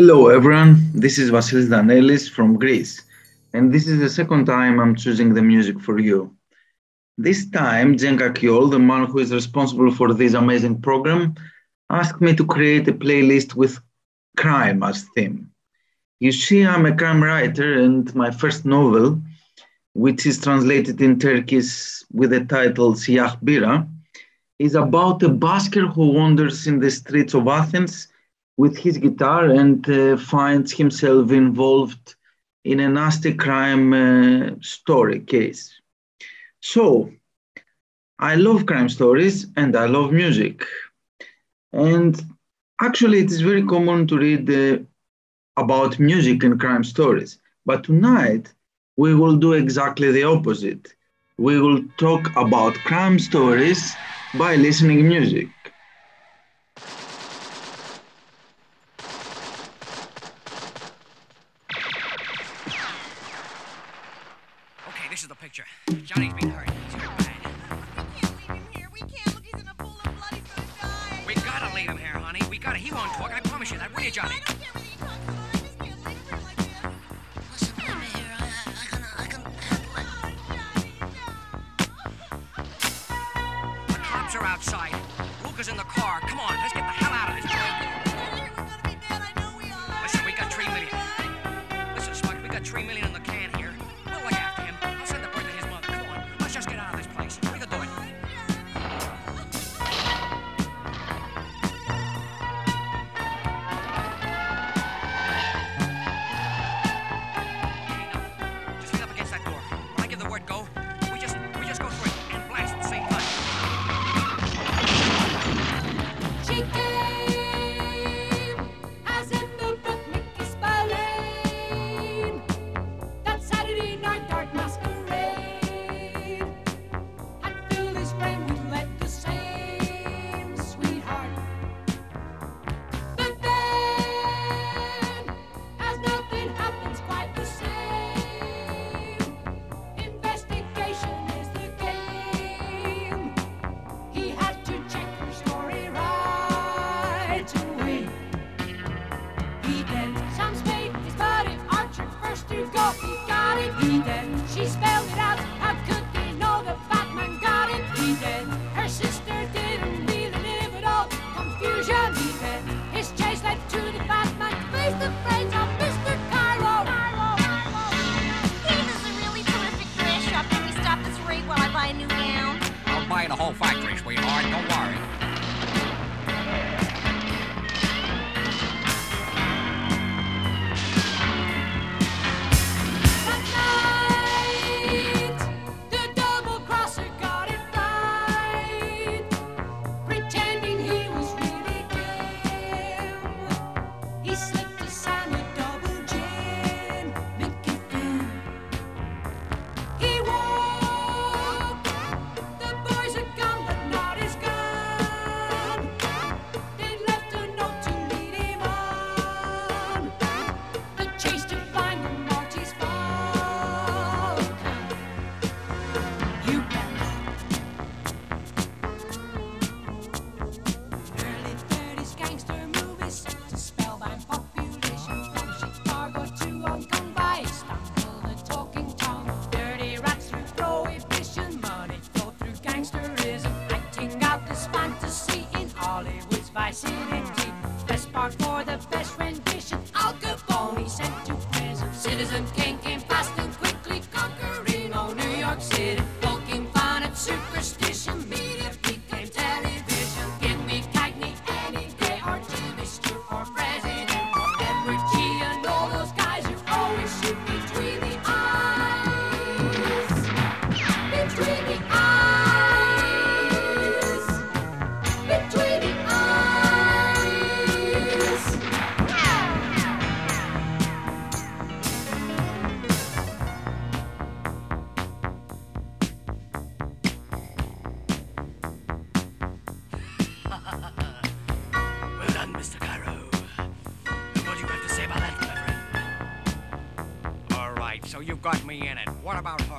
Hello everyone, this is Vassilis Danellis from Greece, and this is the second time I'm choosing the music for you. This time, Cenk Akyol, the man who is responsible for this amazing program, asked me to create a playlist with crime as theme. You see, I'm a crime writer, and my first novel, which is translated in Turkish with the title Siyah Bira, is about a busker who wanders in the streets of Athens with his guitar and uh, finds himself involved in a nasty crime uh, story case. So, I love crime stories and I love music. And actually, it is very common to read uh, about music and crime stories. But tonight, we will do exactly the opposite. We will talk about crime stories by listening music. in the car. What about it?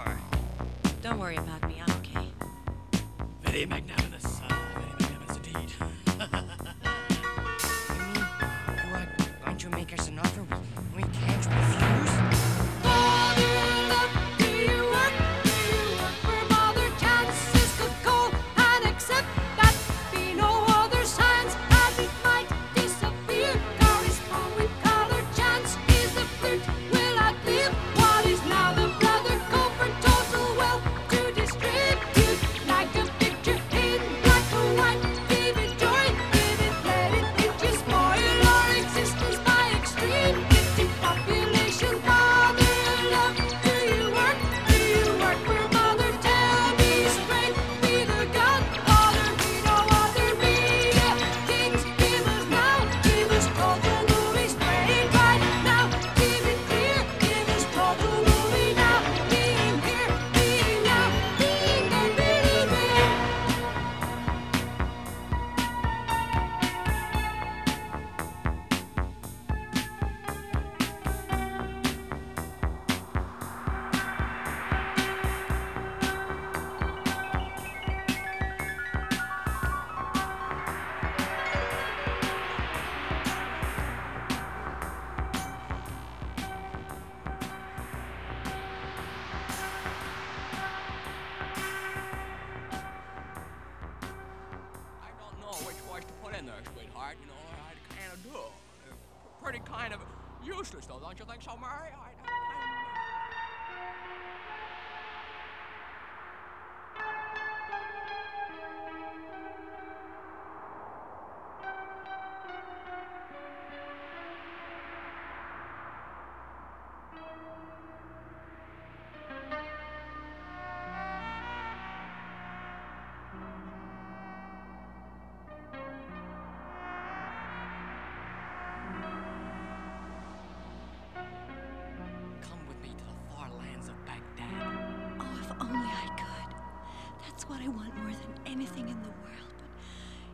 everything in the world,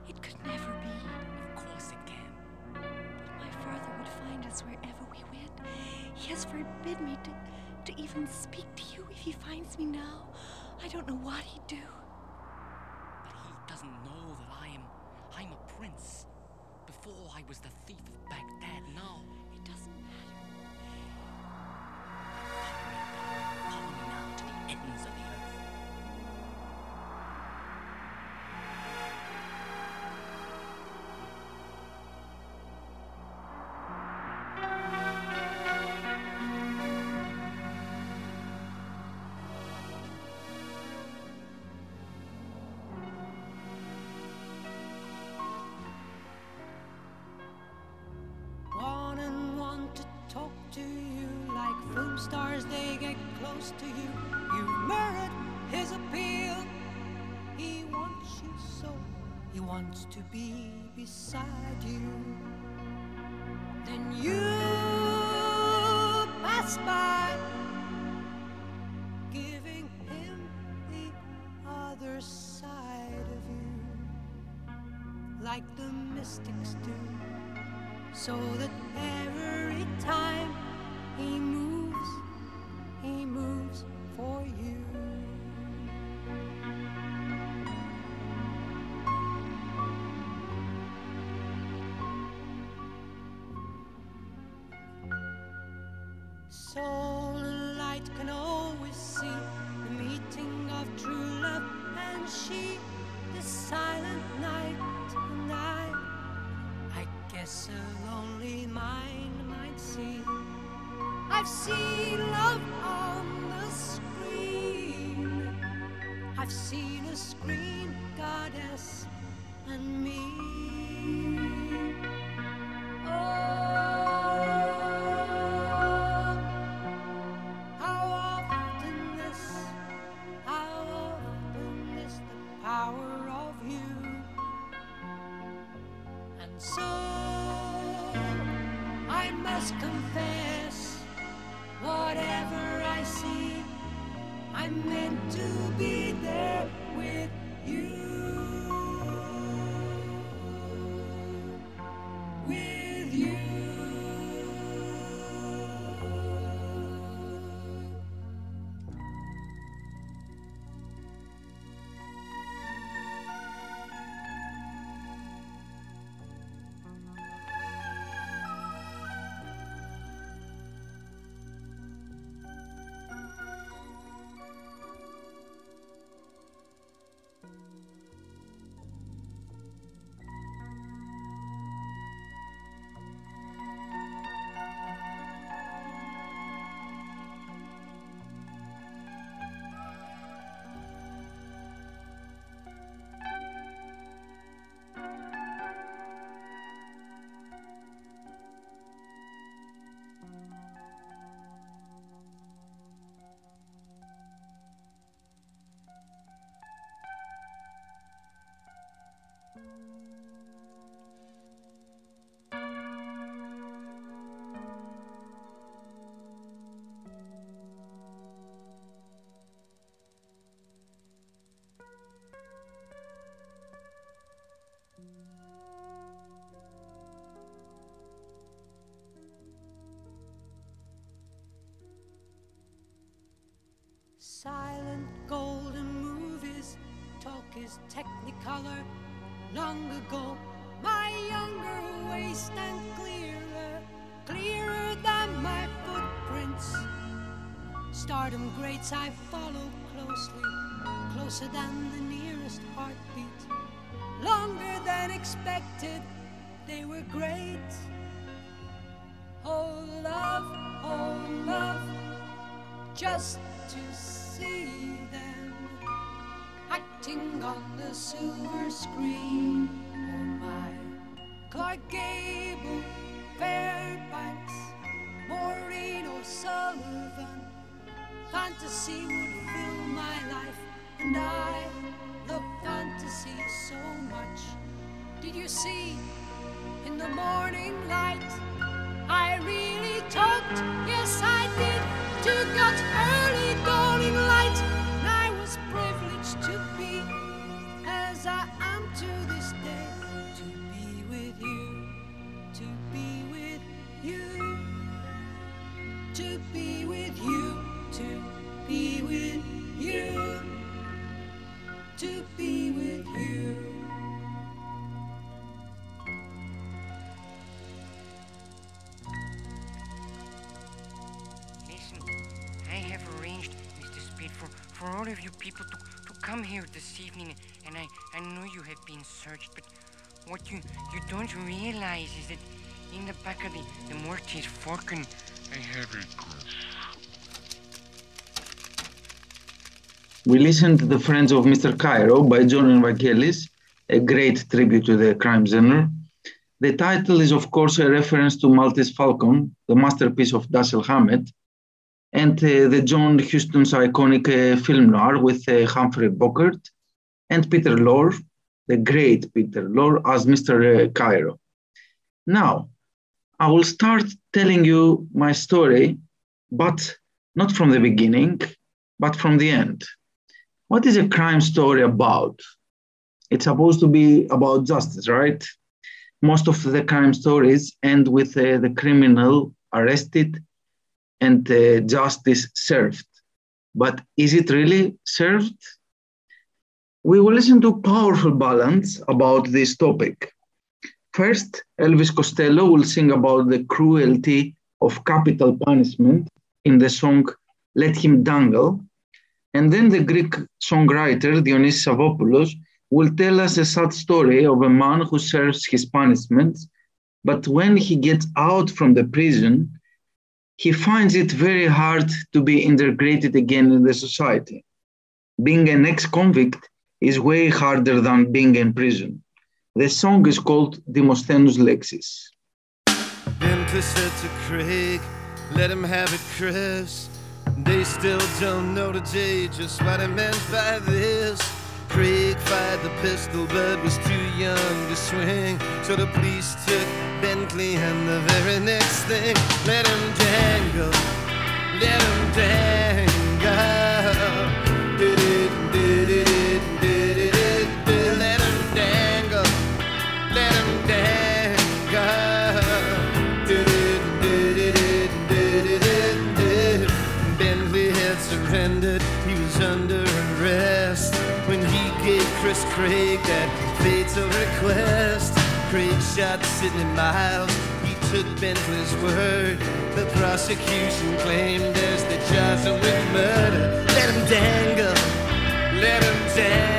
but it could never be. Of course it can. But my father would find us wherever we went. He has forbid me to, to even speak to you if he finds me now. I don't know what he'd do. But he doesn't know that I am. I'm a prince. Before I was the thief of Baghdad, now. It doesn't matter. talk to you like film stars, they get close to you. You merit his appeal. He wants you so, he wants to be beside you. Then you pass by, giving him the other side of you, like the mystics do so that every time he moves. see love on the screen. I've seen a screen goddess and me. Oh. Golden movies, talk is technicolor. Long ago, my younger waist and clearer, clearer than my footprints. Stardom greats I follow closely, closer than the nearest heartbeat. Longer than expected, they were great. Oh, love, oh, love, just to see them acting on the silver screen. Oh, my Clark Gable, Fairbanks, Maureen O'Sullivan. Fantasy would fill my life, and I love fantasy so much. Did you see in the morning light? I really talked, yes I did, to God's early dawning light. Know you have been searched, but what you, you don't realize is that in the back of the, the Maltese Falcon, I have a We listened to The Friends of Mr. Cairo by Jon and Vangelis, a great tribute to the crime genre. The title is, of course, a reference to Maltese Falcon, the masterpiece of Dashiell Hammett, and uh, the John Huston's iconic uh, film noir with uh, Humphrey Bogart and Peter Lorre, the great Peter Lorre, as Mr. Cairo. Now, I will start telling you my story, but not from the beginning, but from the end. What is a crime story about? It's supposed to be about justice, right? Most of the crime stories end with uh, the criminal arrested and uh, justice served. But is it really served? We will listen to powerful balance about this topic. First, Elvis Costello will sing about the cruelty of capital punishment in the song Let Him Dangle. And then the Greek songwriter Dionysis Savvopoulos will tell us a sad story of a man who serves his punishment, but when he gets out from the prison, he finds it very hard to be integrated again in the society. Being an ex convict is way harder than being in prison. The song is called Demosthenes Lexis. To Craig, let him have it, Chris. They still don't know just what he meant by this. Craig fired the pistol, but was too young to swing. So the police took Bentley, and the very next thing, let him dangle, let him dangle. Craig that fatal request. Craig shot Sidney Miles, he took Bentley's word. The prosecution claimed as the charged him with murder. Let him dangle, let him dangle.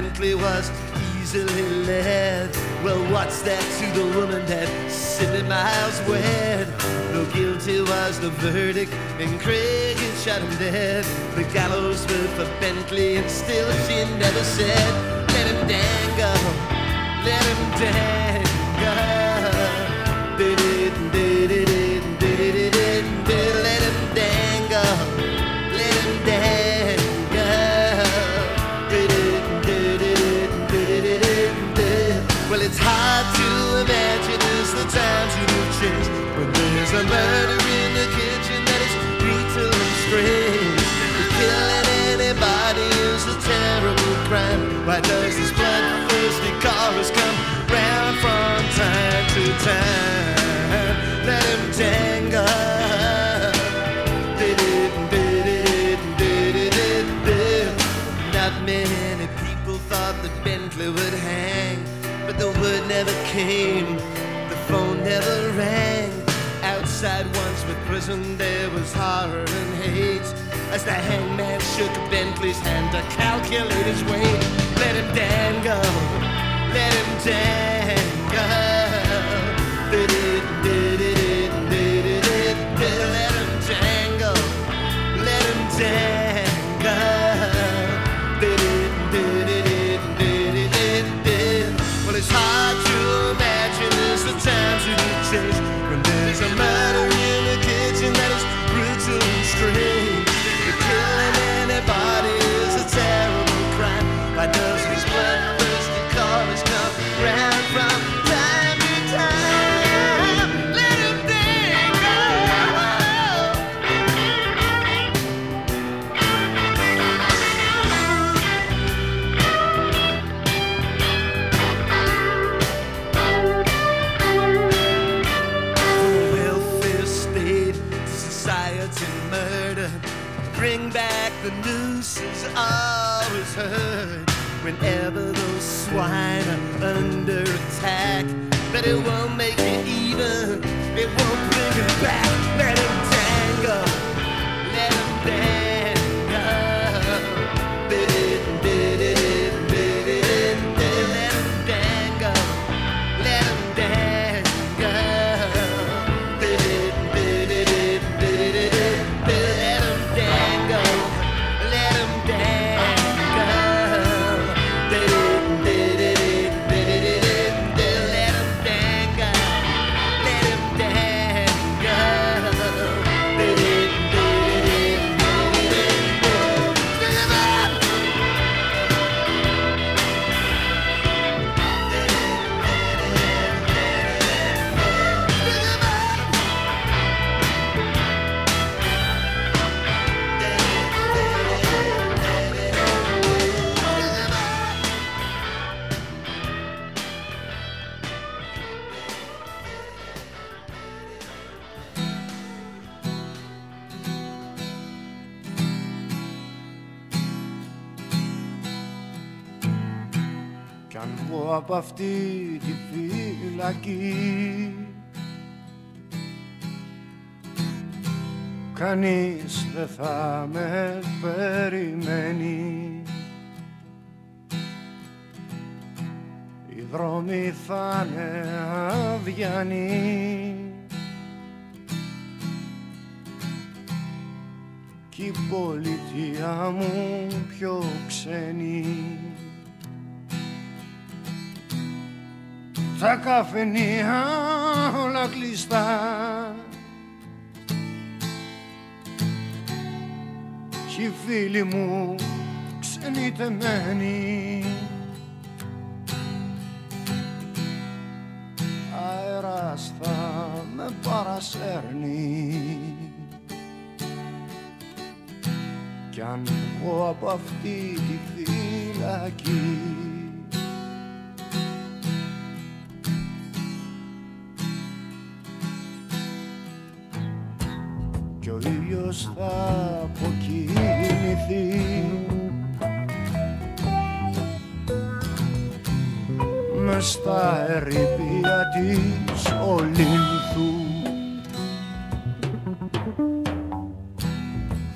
Bentley was easily led. Well, what's that to the woman that Sidney Miles wed? No guilty was the verdict, and Craig had shot him dead. The gallows were for Bentley, and still she never said, Let him dangle, let him dangle. Did it, did it, dishes, but there's a murder in the kitchen that is brutal and strange. Killing anybody is a terrible crime. Why does this the hangman shook Bentley's hand to calculate his weight. Let him dangle, let him dangle. Κι αν βγω από αυτή τη φυλακή. Κανείς δεν θα με περιμένει. Οι δρόμοι θα είναι αδιανοί. Κι η πολιτεία μου πιο ξένη Τα καφενεία όλα κλειστά. Κι οι φίλοι μου ξενιτεμένοι Αέρας θα με παρασέρνει. Κι αν βγω από αυτή τη φυλακή θα αποκοιμηθεί. Μες στα ερήπια της Ολύνθου.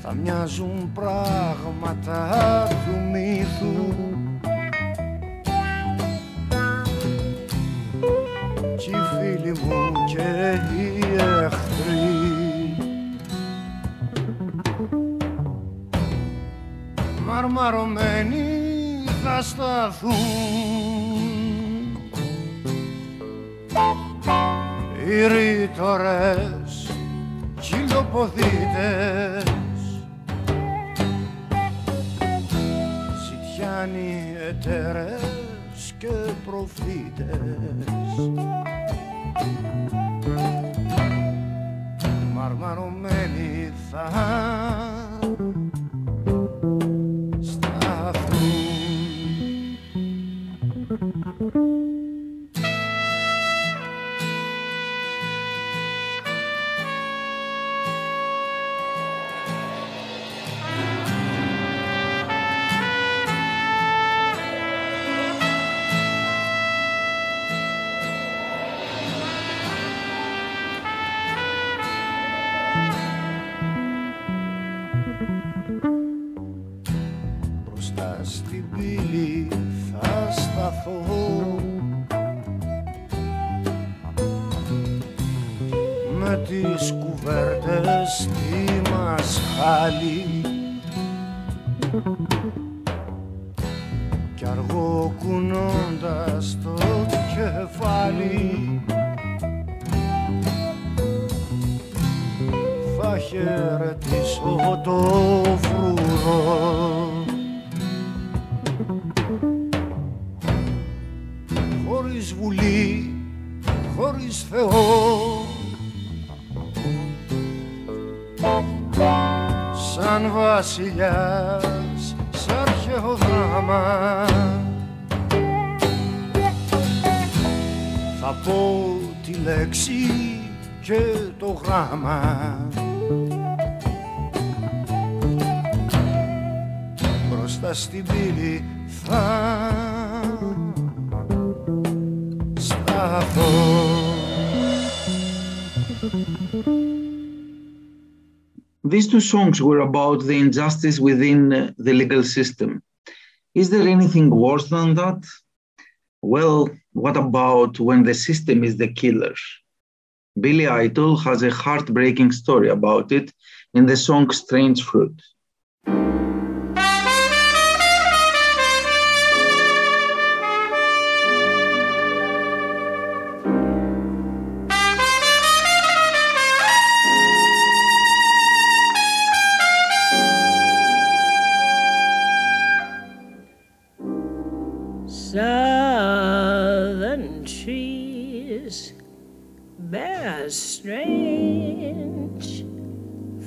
Θα μοιάζουν πράγματα του μύθου. Κι οι φίλοι μου και οι εχθροί μαρμαρωμένοι θα σταθούν. Οι ρήτορες κυλοποδίτες ζητιάνοι εταιρές και προφήτες. Μαρμαρωμένοι θα These two songs were about the injustice within uh, the legal system. Is there anything worse than that? Well, what about when the system is the killer? Billie Holiday has a heartbreaking story about it in the song Strange Fruit. Strange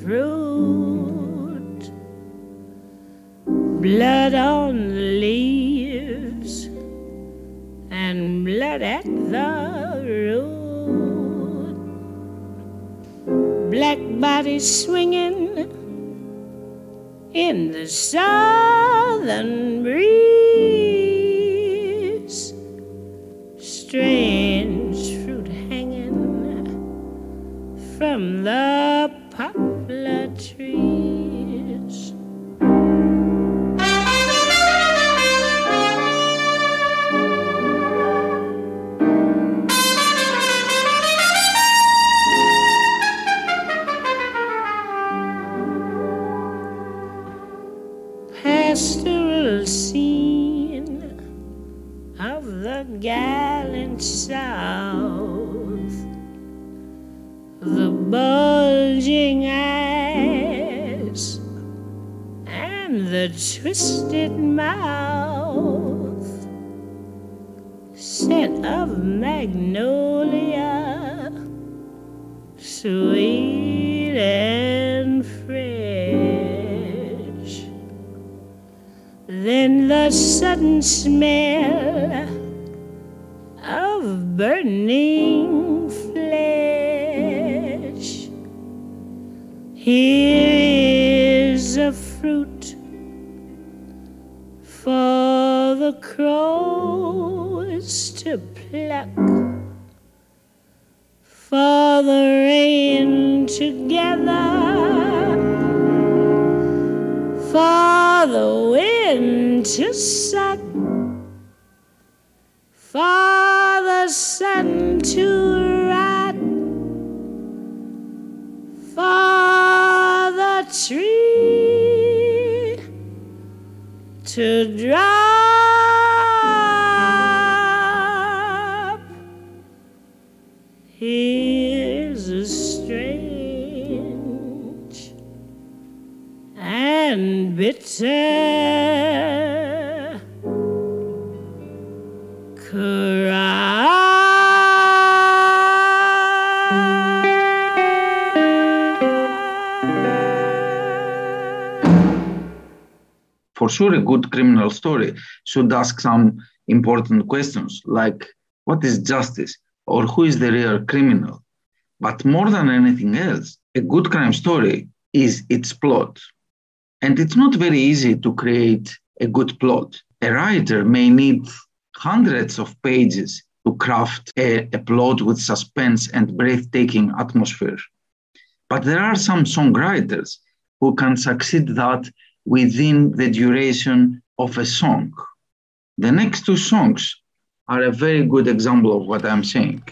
fruit, blood on the leaves and blood at the root, black bodies swinging in the southern breeze, strange from the poplar trees. Twisted mouth, scent of magnolia, sweet and fresh. Then the sudden smell of burning flesh. Here is a fruit the crows to pluck, for the rain to gather for the wind to suck, for the sun to rot, for the tree to drop. And bitter For sure, a good criminal story should ask some important questions like what is justice or who is the real criminal? But more than anything else, a good crime story is its plot. And it's not very easy to create a good plot. A writer may need hundreds of pages to craft a, a plot with suspense and breathtaking atmosphere. But there are some songwriters who can succeed that within the duration of a song. The next two songs are a very good example of what I'm saying.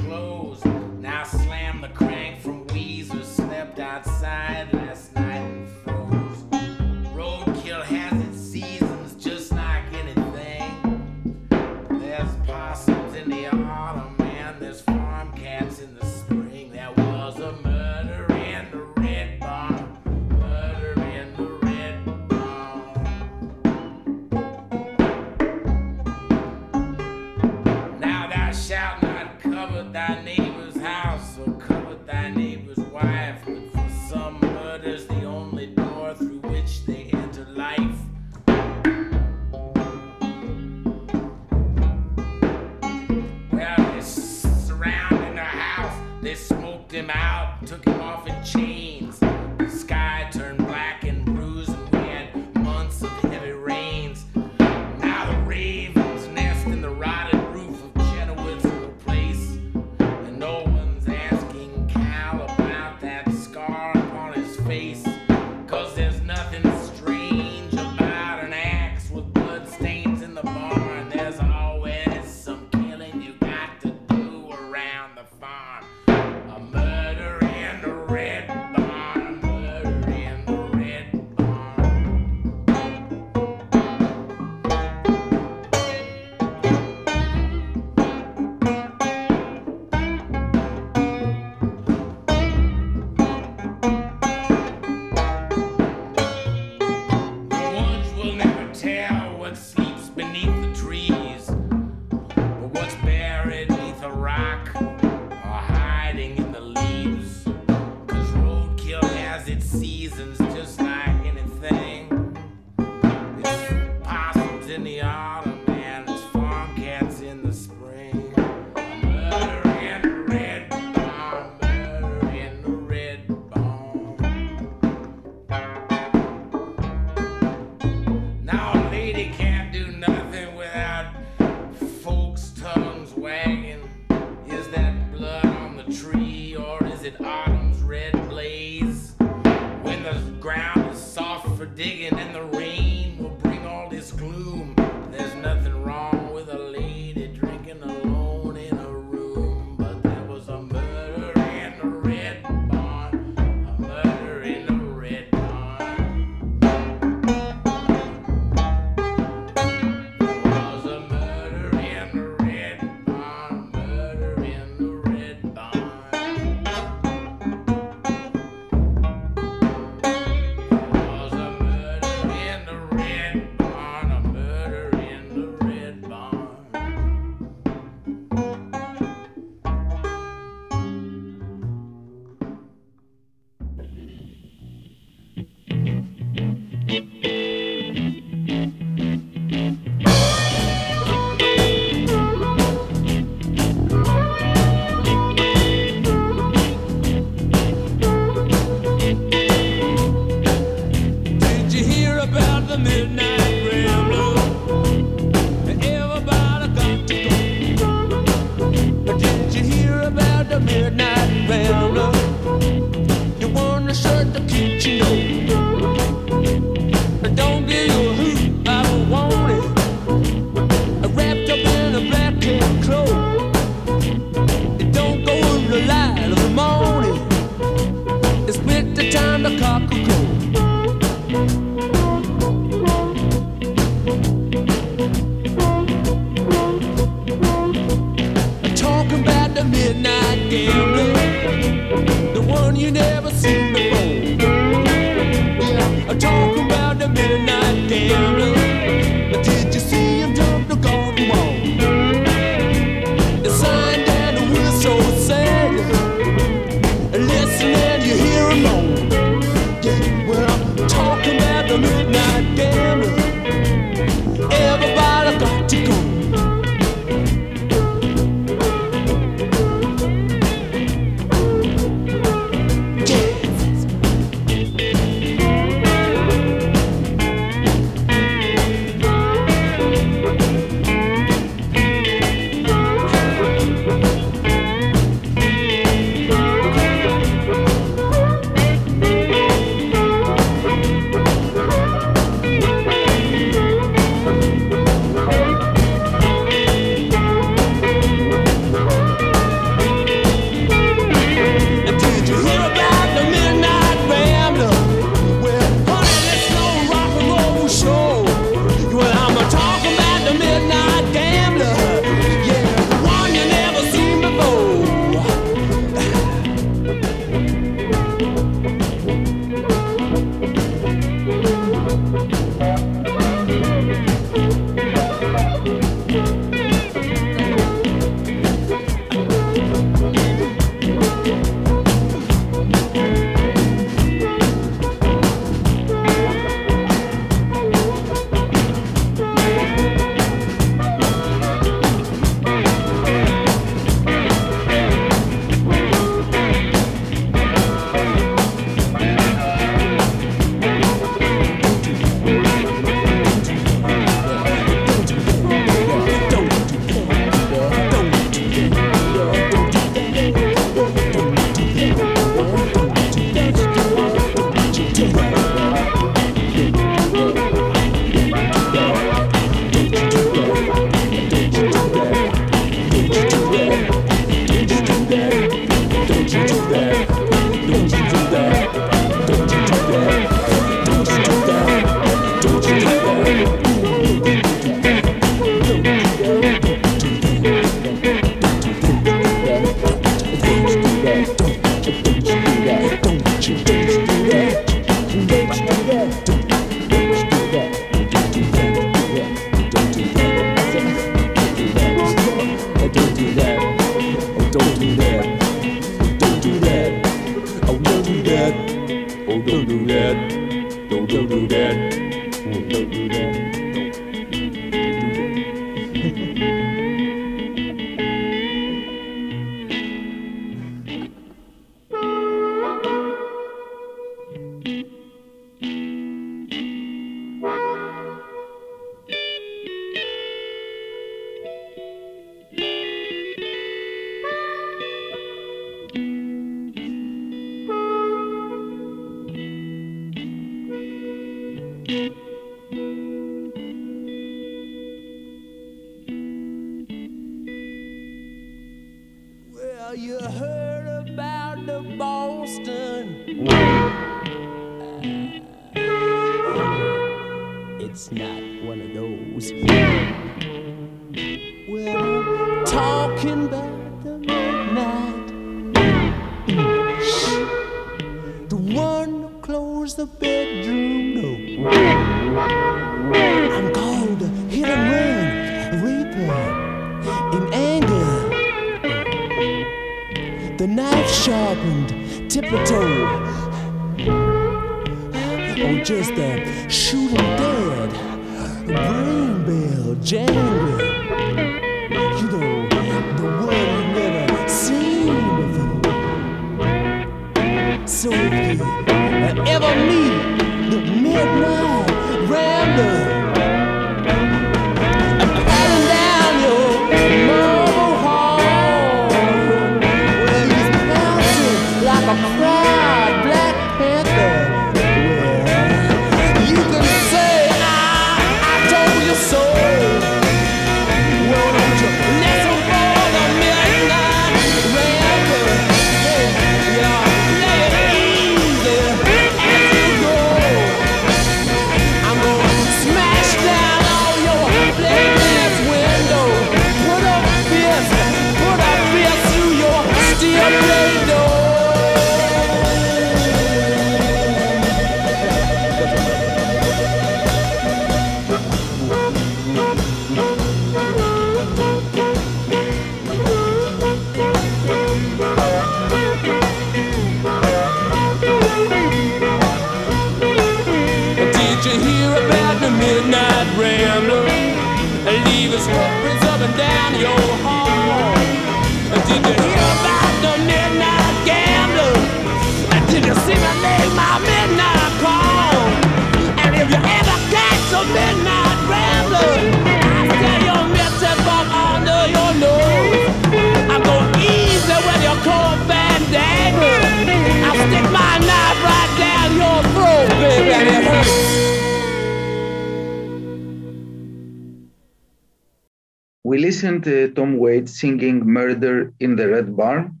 Murder in the Red Barn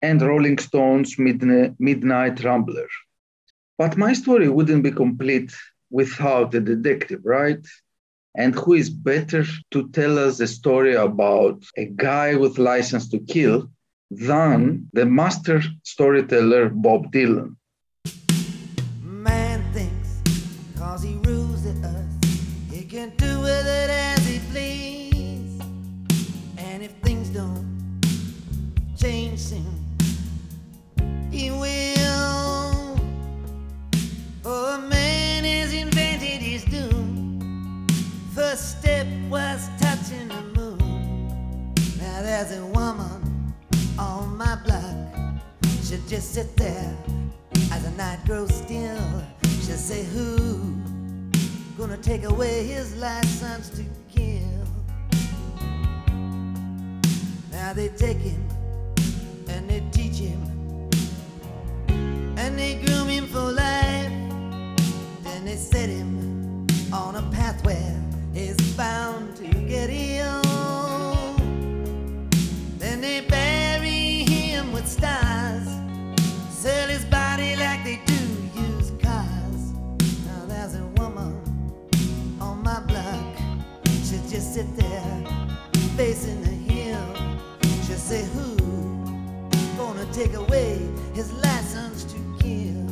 and Rolling Stones' Midna- Midnight Rambler. But my story wouldn't be complete without a detective, right? And who is better to tell us a story about a guy with license to kill than the master storyteller Bob Dylan? Man thinks cause he She'll just sit there as the night grows still. She'll say, Who gonna take away his license to kill? Now they take him and they teach him and they groom him for life. Then they set him on a path where he's bound facing the hill. She'll say, Who gonna take away his license to kill?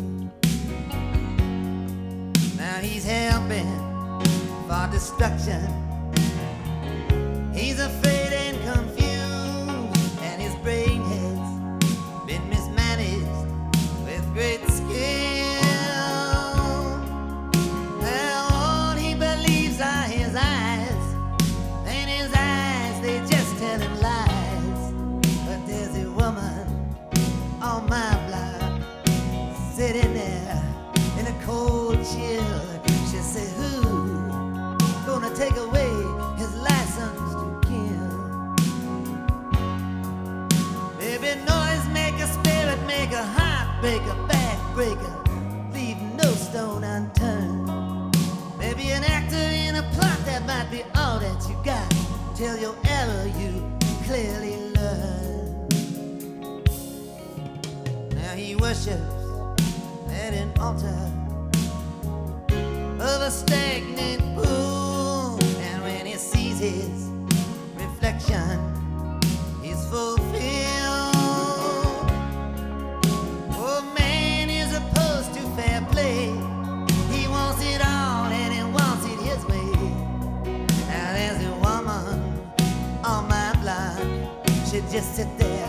Now he's helping for destruction. He's afraid heartbreaker, backbreaker, leave no stone unturned. Maybe an actor in a plot that might be all that you got till your error you clearly learn. Now he worships at an altar of a stagnant pool, and when he sees his reflection, he's fulfilled. She just sit there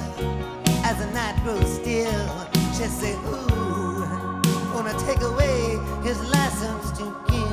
as the night grows still. She say, Ooh, wanna take away his license to kill.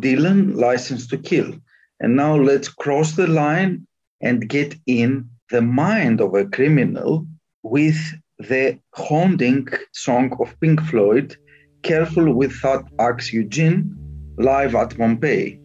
Dylan, License to Kill. And now let's cross the line and get in the mind of a criminal with the haunting song of Pink Floyd, Careful with That Axe Eugene, live at Pompeii.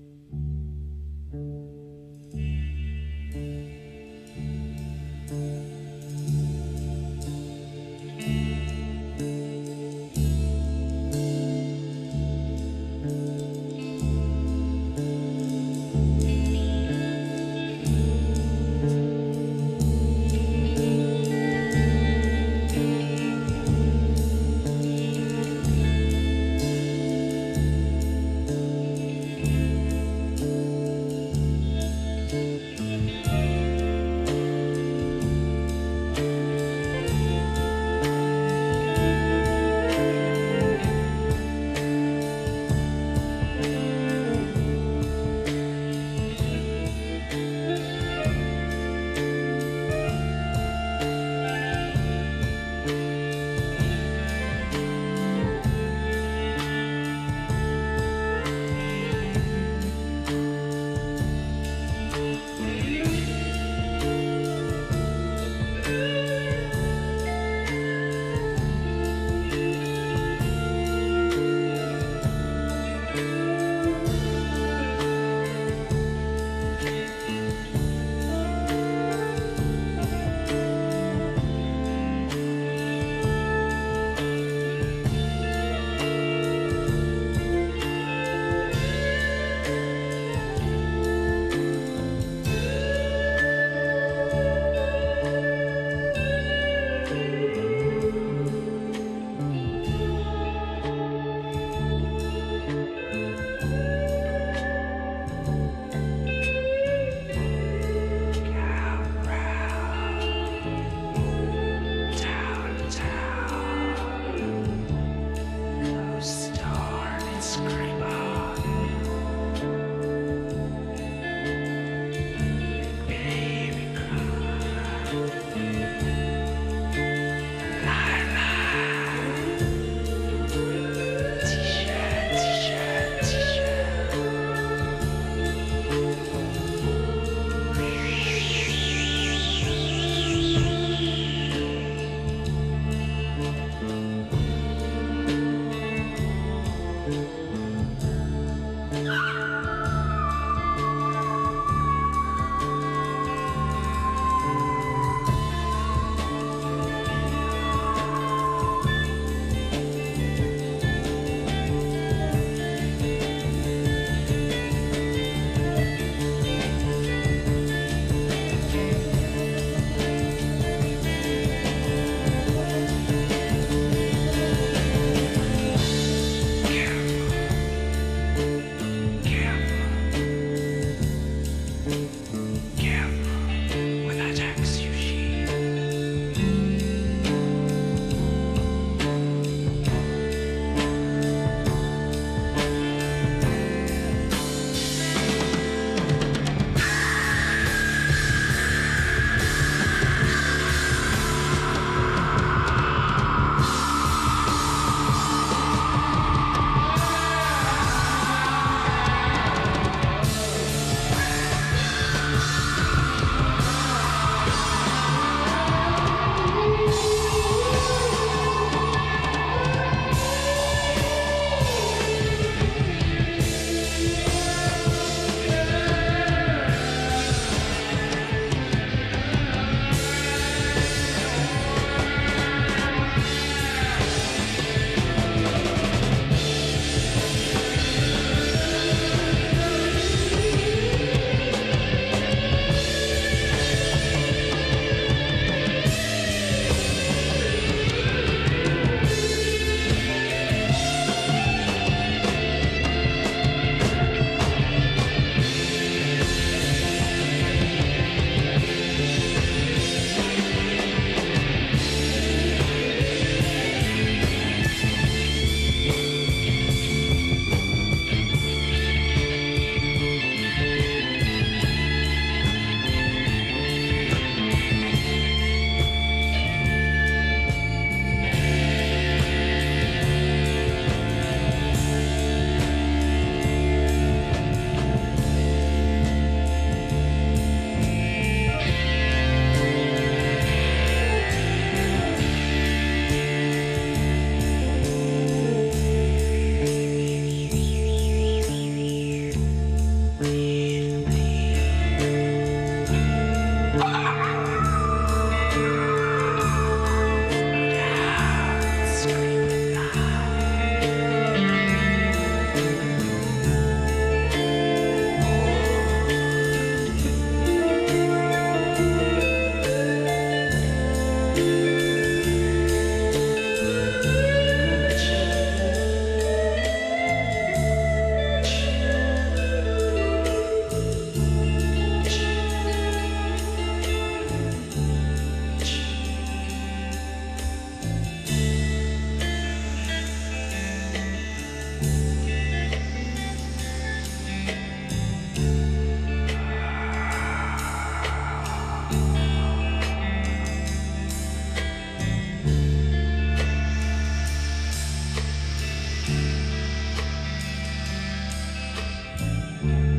Thank.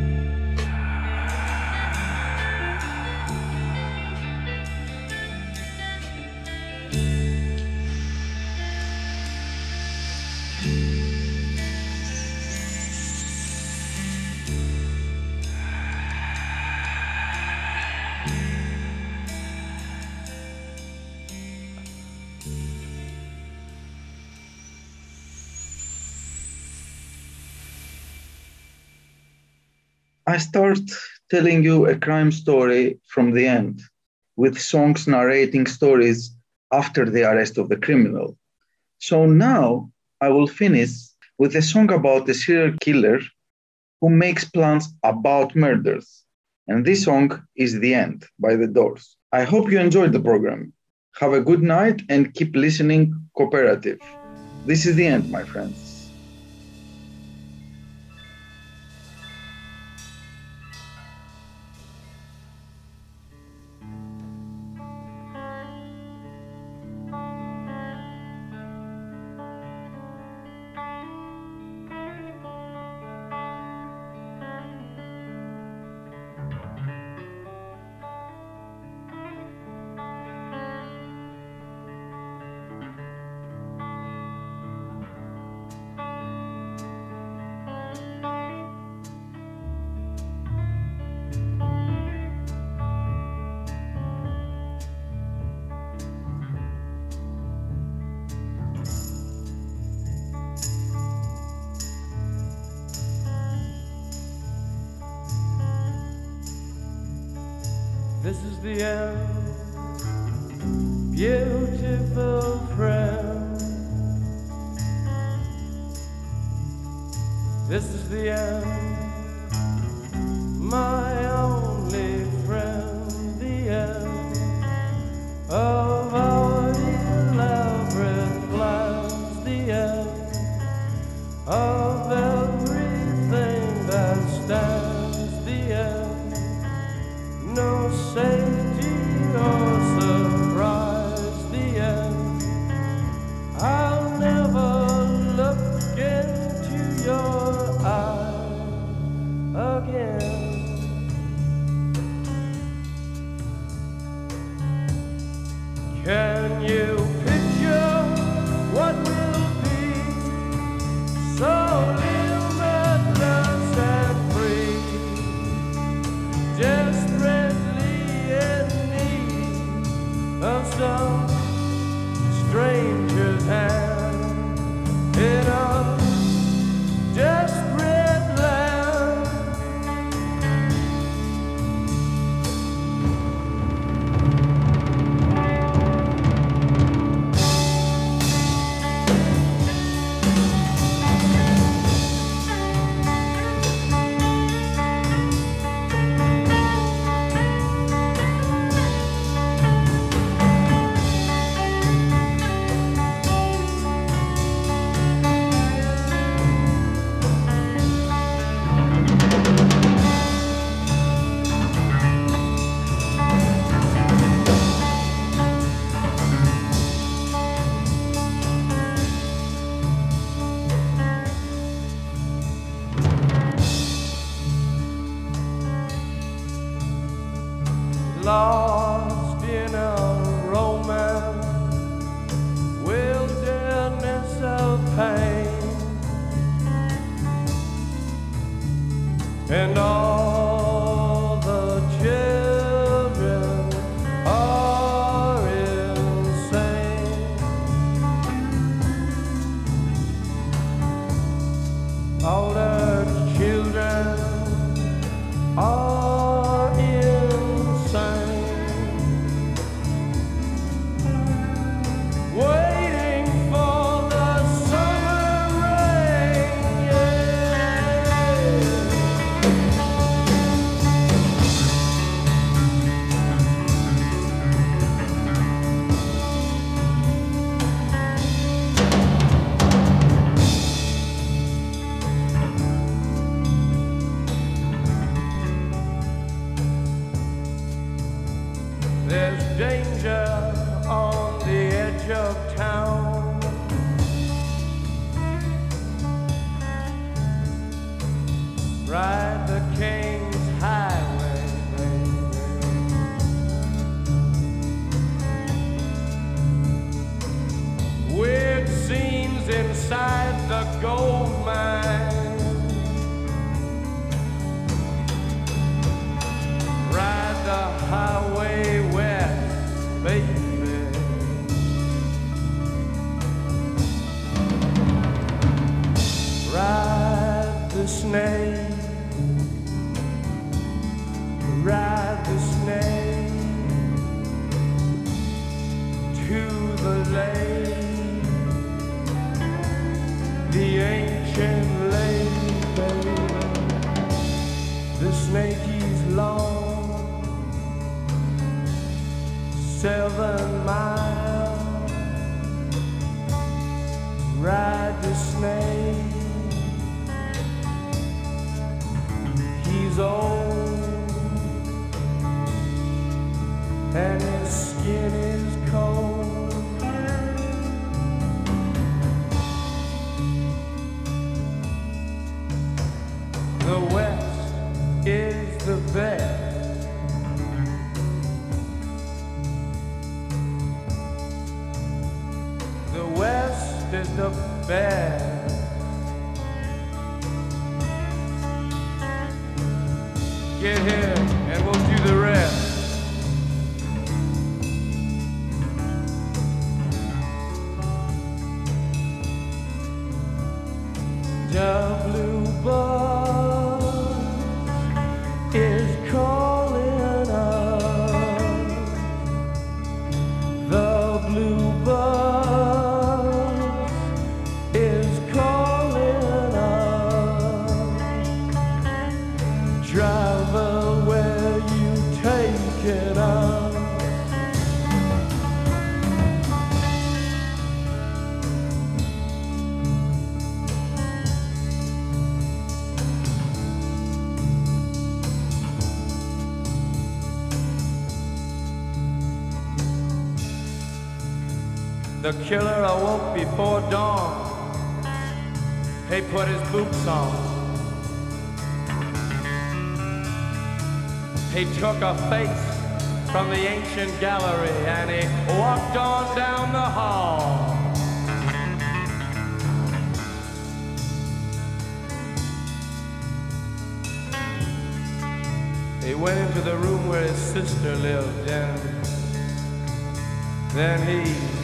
I start telling you a crime story from the end, with songs narrating stories after the arrest of the criminal. So now I will finish with a song about a serial killer who makes plans about murders. And this song is The End by The Doors. I hope you enjoyed the program. Have a good night and keep listening Kooperatif. This is the end, my friends. This is the end, my seven miles. Ride the snake. He's old and his skin is Get here He took a face from the ancient gallery and he walked on down the hall. He went into the room where his sister lived and then he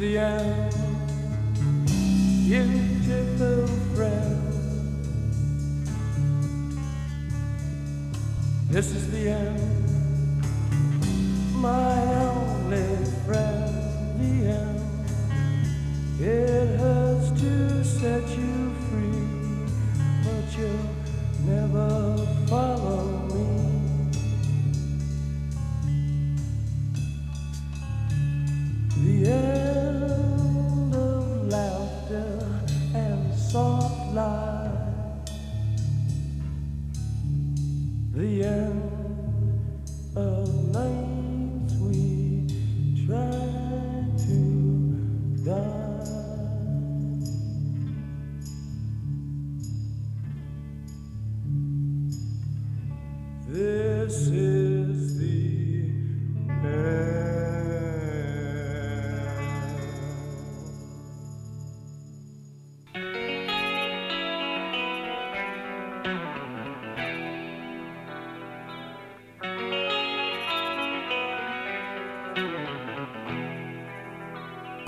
the end.